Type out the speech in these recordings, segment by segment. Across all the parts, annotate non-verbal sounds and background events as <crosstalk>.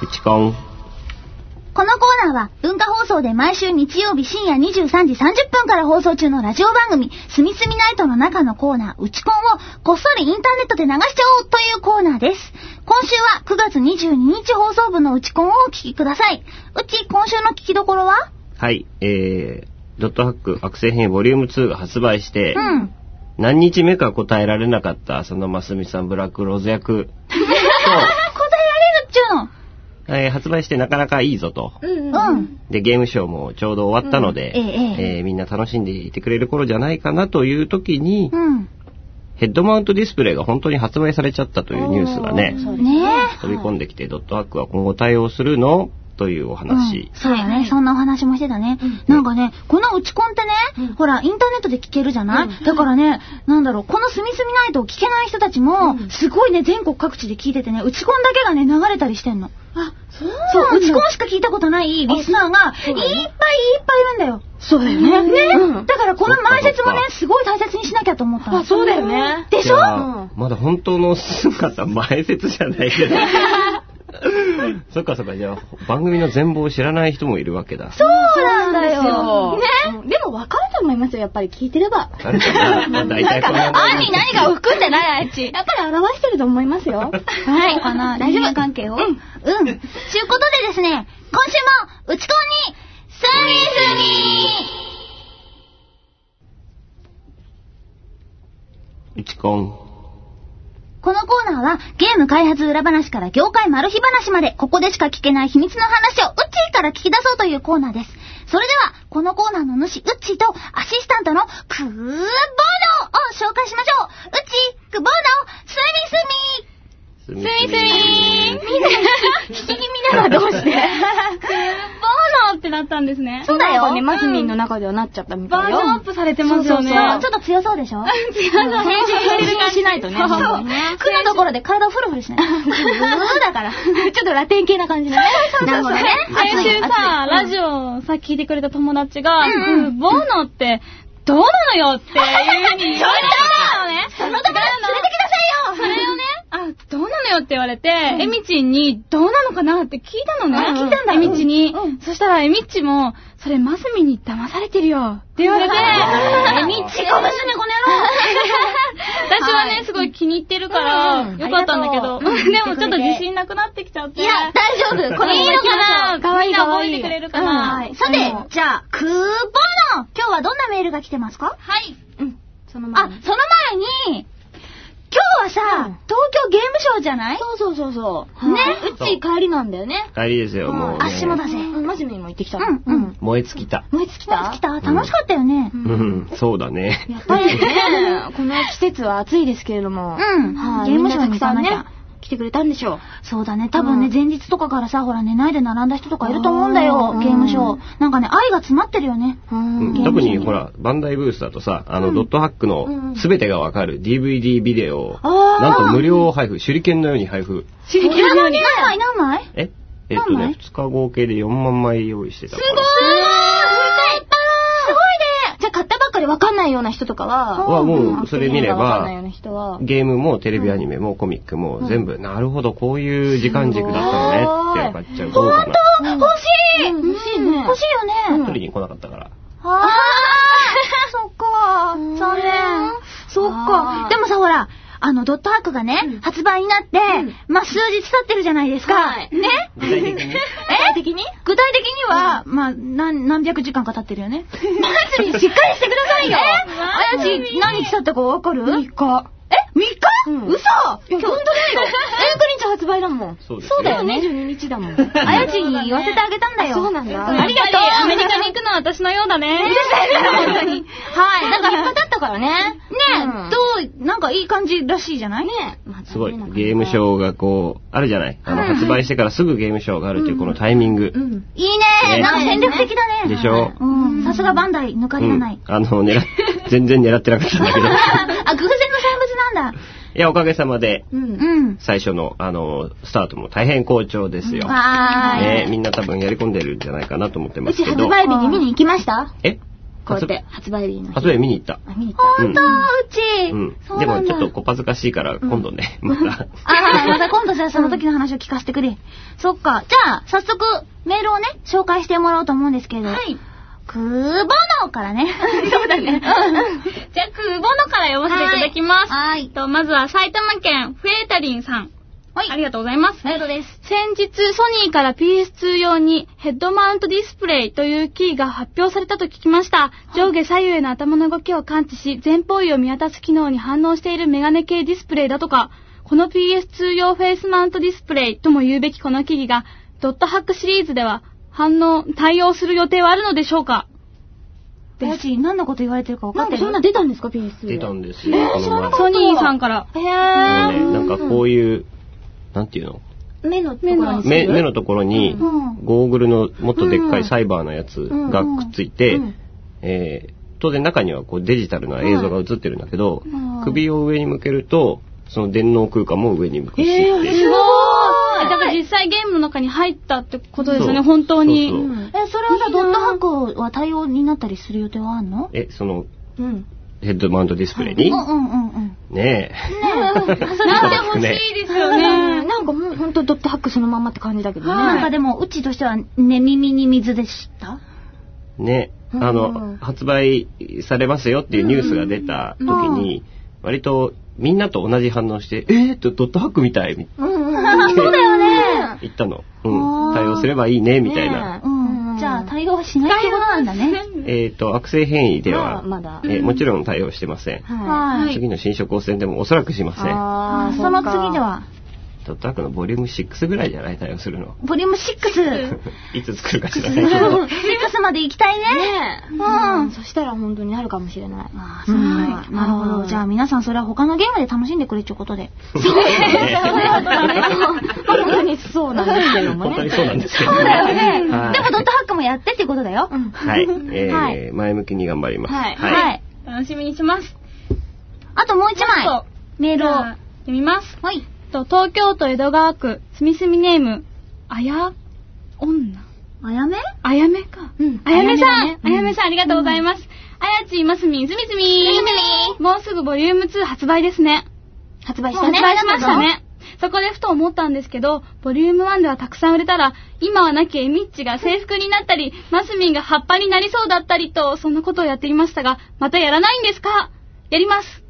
うちこん。このコーナーは文化放送で毎週日曜日深夜23時30分から放送中のラジオ番組、すみすみナイトの中のコーナー、うちこんをこっそりインターネットで流しちゃおうというコーナーです。今週は9月22日放送分のうちこんをお聞きください。うち、今週の聞きどころは？はい、えー、ドットハック悪性編ボリューム2が発売して、うん。何日目か答えられなかった浅野真澄さんブラックローズ役と、<laughs> 答えられるっちゅうの。えー発売してなかなかいいぞと。うんうん。で、ゲームショーもちょうど終わったので、うんええーみんな楽しんでいてくれる頃じゃないかなという時に、うん。ヘッドマウントディスプレイが本当に発売されちゃったというニュースがね、ねえ。飛び込んできて、ドットハックは今後対応するの？というお話。うんそうだね、そんなお話もしてたね。なんかね、この打ちコンってね、ほら、インターネットで聞けるじゃない、だからね、なんだろう、このすみすみナイトを聞けない人たちも、すごいね、全国各地で聞いててね、打ちコンだけがね、流れたりしてんの。あ、そうそう、打ちコンしか聞いたことないリスナーが、いっぱいいっぱいいるんだよ。そうだよね。ね、うんだからこの前説もねすごい大切にしなきゃと思ったの。あ、そうだよね。でしょ？まだ本当の姿前説じゃないけど。<laughs> <laughs> そっかそっか、じゃあ番組の全貌を知らない人もいるわけだ。そうなんだよ。ね。うんでも分かると思いますよ、やっぱり聞いてれば。あるかなまあ大体こんなあんに何かを含んでないあいち。やっぱり表してると思いますよ。<laughs> はい、かな。大丈夫関係をうん。うん。ちゅうことでですね、今週も、打ち込んに、すみすみうちこん。このコーナーは、ゲーム開発裏話から業界マル秘話まで、ここでしか聞けない秘密の話を、ウッチーから聞き出そうというコーナーです。それでは、このコーナーの主、ウッチーと、アシスタントの、クーボードを紹介しましょう。ウッチー、クボード、すみすみすみすみすみみんな、<laughs> 引き気味なのはどうして？ってなったんですね。そうだよね、マスミンの中ではなっちゃったみたいよ。バージョンアップされてますよね。そう、ちょっと強そうでしょ？違うの編集してるしないとね。そう。本当にね区のところで体をフルフルしない。うーだから。ちょっとラテン系な感じのね。なるほどね。先週さ、ラジオさ、聞いてくれた友達が、うんボーノって、どうなのよっていうふうに言われたのね。<laughs> その友達連れてきなさいよそれをね、あ、どうなのよって言われて、えみちんに、どうなのかなって聞いたのね。あ聞いたんだ。えみちに。うんうん。そしたらえみちも、それマスミに騙されてるよ。って言われて、えみちこ娘この野郎。<laughs> 私はね、すごい気に入ってるから、うん。よかったんだけど、でもちょっと自信なくなってきちゃって。いや、大丈夫。これいいのかな？かわいかわい。い覚えてくれるかうん。な、はい。さて、じゃあ、クーボーノ今日はどんなメールが来てますか？はい。その前あ、にその前に、さ、うん東京ゲームショウじゃない？そうそうそうそう。ねうち帰りなんだよね。帰りですよ、もう、ね。足もだぜ。うん、マジミンも行ってきた。うんうん。燃え尽きた。燃え尽きた？来た？楽しかったよね。うん、そうだね。やっぱりね、<laughs> この季節は暑いですけれども。うんはい。ゲームショーみんなたくさんね来てくれたんでしょう。そうだね。多分ね、うん前日とかからさ、ほら寝ないで並んだ人とかいると思うんだよームショー。なんかね、愛が詰まってるよね。ううんん。特にほら、バンダイブースだとさ、あの、ドットハックの全てがわかる DVD ビデオなんと無料配布、手裏剣のように配布。手裏剣のように。何枚何枚え？えっとね、2日合計で4万枚用意してた。すごいじゃあ買ったばっかりわかんないような人とかは、はもう、それ見れば。ゲームもテレビアニメもコミックも全部、なるほど、こういう時間軸だったのねって分かっちゃう。どうかな。欲しいうん欲しいね欲しいよね。取りに来なかったから。ああ、<laughs> そっか。残念。そっかでもさ、ほら、あの、ドットハックがね、発売になって、まあ、数日経ってるじゃないですか。はい。ね？具体的に？<laughs> え？具体的に？具体的には、まあ、何、何百時間か経ってるよね。<laughs> マジにしっかりしてくださいよ。え？あやち、何日経ったかわかる ?3 日。え ?3 日、うん嘘いや、本当だよ。<laughs> 19日発売だもん。そうだよね22日だもん。あやちに言わせてあげたんだよ。そうなんだありがとうアメリカに行くのは私のようだね。本当に。はい。だから、3日経ったからね。ねえ、うんどう、なんかいい感じらしいじゃない？ねえ。まあすごい。ゲームショーがこう、あるじゃない？あの、発売してからすぐゲームショーがあるっていうこのタイミング。うん。いいねねなんか戦略的だね。でしょ？うん。さすがバンダイ、抜かうんりがない。。あの、狙っ、全然狙ってなかったんだけど。い <laughs> あ、偶然だ。や、おかげさまで、うん。うん。最初の、あの、スタートも大変好調ですよ。はーい。ねみんな多分やり込んでるんじゃないかなと思ってまうちすけど。発売日に見に行きました？え？こうやって発売日の日。発売見に行った。あ見に行った。うんほんと、うち。うんそう。でもちょっとこぱずかしいから、今度ね、<laughs> また。ああ、また今度じゃあその時の話を聞かせてくれ。そっか。じゃあ、早速、メールをね、紹介してもらおうと思うんですけれど。はい。くーぼのからね。<laughs> そうだね。じゃあ、クーボノから読ませていただきます。はい。と、まずは埼玉県フェータリンさん。はいありがとうございます。ありがとうです。先日、ソニーから PS2 用にヘッドマウントディスプレイという機器が発表されたと聞きました。上下左右への頭の動きを感知し、全方位を見渡す機能に対応しているメガネ系ディスプレイだとか、この PS2 用フェイスマウントディスプレイとも言うべきこの機器が、ドットハックシリーズでは反応、対応する予定はあるのでしょうか？うち、何のこと言われてるか分かってる？そんな出たんですか？PS2 出たんですよ。この前ソニーさんから。へもうー。ね、なんかこういう、なんていうの？目のところに。する目目のところにうん、ゴーグルのもっとでっかいサイバーのやつがくっついてうん、えー当然中にはこうデジタルな映像が映ってるんだけどうん、首を上に向けると、その電脳空間も上に向くしってえー。すごだから実際ゲームの中に入ったってことですよね、本当に。そうそう。え、それはさ、ドットハックは対応になったりする予定はあんの？え、そのうん。ヘッドマウントディスプレイに？うんうんうんうん。ねなってほしいですよね。なんかもうほんとドットハックそのまんまって感じだけどね。なんかでも、うちとしては、ね、耳に水でした？え。ねうん。あの、発売されますよっていうニュースが出た時に、割とみんなと同じ反応して、えー？っと、ドットハックみたい、みうんうんうん。そうだよね。言ったの。うん。対応すればいいね、みたいな。ねうん。じゃあ、対応しないってことなんだね。えっ、と、悪性変異でまはあ、まだ。えーもちろん対応してません。ははい。次の新色汚染でもおそらくしません。あーその次で。は、ドットハックのボリューム6ぐらいじゃない対応するの。ボリューム6。<laughs> いつ作るか知らないけど。6まで行きたいね。ねえ。うんそしたら本当になるかもしれない。ああ、そうなるほど。じゃあ皆さんそれは他のゲームで楽しんでくれっていうことで。そう本当にそうなんですけどもね。本当にそうなんですけどそうだよね。でもはいドットハックもやってってことだよ。はい。えーはい前向きに頑張ります。はいはい。楽しみにします。あともう一枚。メールを。読みます。はい。と東京都江戸川区、すみすみネーム、あや、女あやめ？あやめか。うんあやめさん、あやめだねあやめさん、ありがとうございます。あやち、ますみん、すみすみもうすぐボリューム2発売ですね。発売したね。発売しましたね。そこでふと思ったんですけど、ボリューム1ではたくさん売れたら、今はなきエミッチが制服になったり、マスミンが葉っぱになりそうだったりと、そんなことをやっていましたが、またやらないんですか？やります。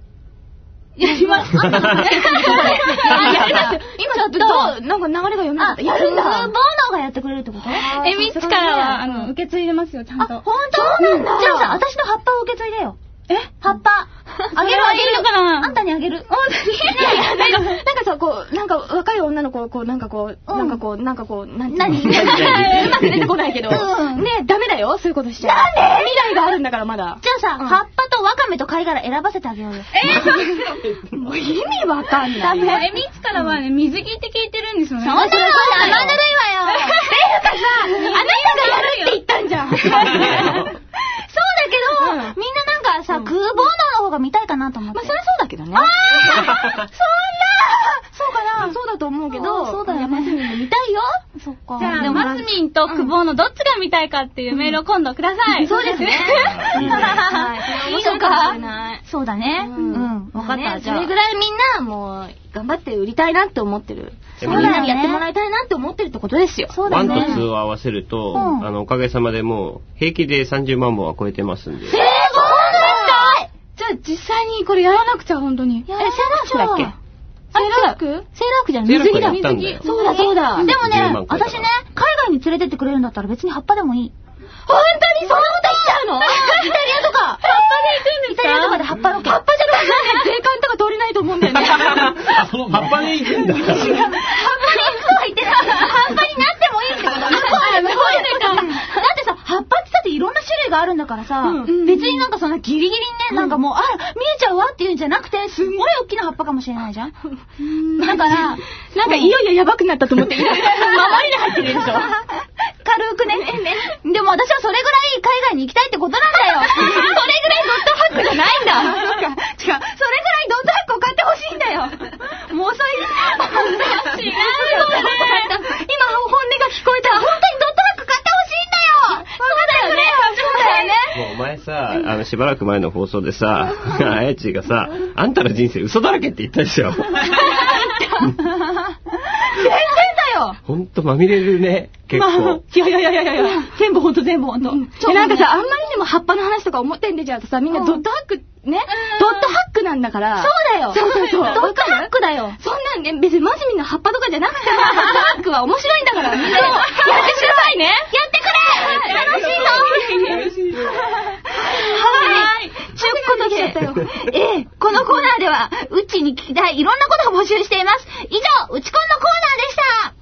やります。あやりますよ今だってどう、なんか流れが読めなかった。やるんだボーノがやってくれるってことエミッチからは、あの、受け継いでますよ、ちゃんあ、と。本当？なんだ。じゃあさ、私の葉っぱを受け継いでよ。え？葉っぱ。あげるあげる。かな？あんたにあげる。本当に？なんか、なんかさ、こう、なんか若い女の子、こう、なんかこう、うんなんかこう、なんかこう、なん何？<laughs> うまく出てこないけど。うんねダメだよ、そういうことしちゃ。なんで？未来があるんだから、まだ。じゃあさ、葉っぱとワカメと貝殻選ばせてあげようよ。<laughs> もう意味わかんない。もうエミッチからはね、水着って聞いてるんですよね。そんなの生ぬるいわよ。あなたがやるって言ったんじゃん。そうだけど、うんみんななんかさ、クーボーノの方が見たいかなと思って。まあ、そりゃそうだけどね。あーそんなそうかなそうだと思うけど、そうだよねマスミンも見たいよ。そっか。じゃあ、でもマスミンとクボーのどっちが見たいかっていうメールを今度ください。そうですね。いいねはい。いいのかそうだね。ううんん。わかった。ねじゃあ。それぐらいみんなもう頑張って売りたいなって思ってる。でもみんなにやってもらいたいなって思ってるってことですよ。そうだ1とね。2を合わせると、うんあの、おかげさまでもう、平気で30万本は超えてますんで。えー、そうですかじゃあ、実際にこれやらなくちゃ、本当に。え、セーラー服だっけ？セーラー服セーラー服じゃな水着だやったんだよそうだそうだ。でも10ね私ね、海外に連れてってくれるんだったら別に葉っぱでもいい。本当にそんなこと言っちゃうの？イタリアとか。葉っぱで行くんですか？イタリアとかで葉っぱロケ。葉っぱじゃなくて税関とか通れないと思うんだよね。葉っぱで行くんだ。葉っぱに行くとは言ってない。葉っぱになってもいいってこと <laughs> 向こうで向こうでか。だってさ、葉っぱってさっていろんな種類があるんだからさ、うん別になんかそんなギリギリにね、なんかもう、あら、見ゃうわっていうんじゃなくて、すんごい大きな葉っぱかもしれないじゃん。<laughs> だから、なんかいよいよやばくなったと思って、<laughs> 周りに入ってるでしょ。軽くね。でも私はそれぐらい海外に行きたいってことなんだよ。それぐらいドットハックじゃないんだ。違う。それぐらいドットハックを買ってほしいんだよ。もう遅い。違うよね。今本音が聞こえた。本当にドットハック買ってほしいんだよ。そうだよね。そうだよね。もうお前さ、あの、しばらく前の放送でさ、<laughs> あやちがさ、あんたの人生嘘だらけって言ったでしょ。全然だよ。ほんとまみれるね、結まあ構。いやいやいやいやいや。全部ほんと全部ほん。なんかさ、あんまりにも葉っぱの話とか表に出ちゃうとさ、みん。なドットハック、ね、ドットハックなんだから。そうだよ。そうそうそう。<laughs> ドットハックだよ。そんなんね、別にマジみんな葉っぱとかじゃなくても、ドットハックは面白いんだから、みんな。<laughs> やってくださいね。やってくれ。楽しいぞはい。ちゅうことで、ええ、このコーナーでは、うちに聞きたいいろんなことを募集しています。以上、うちこんのコーナーでした。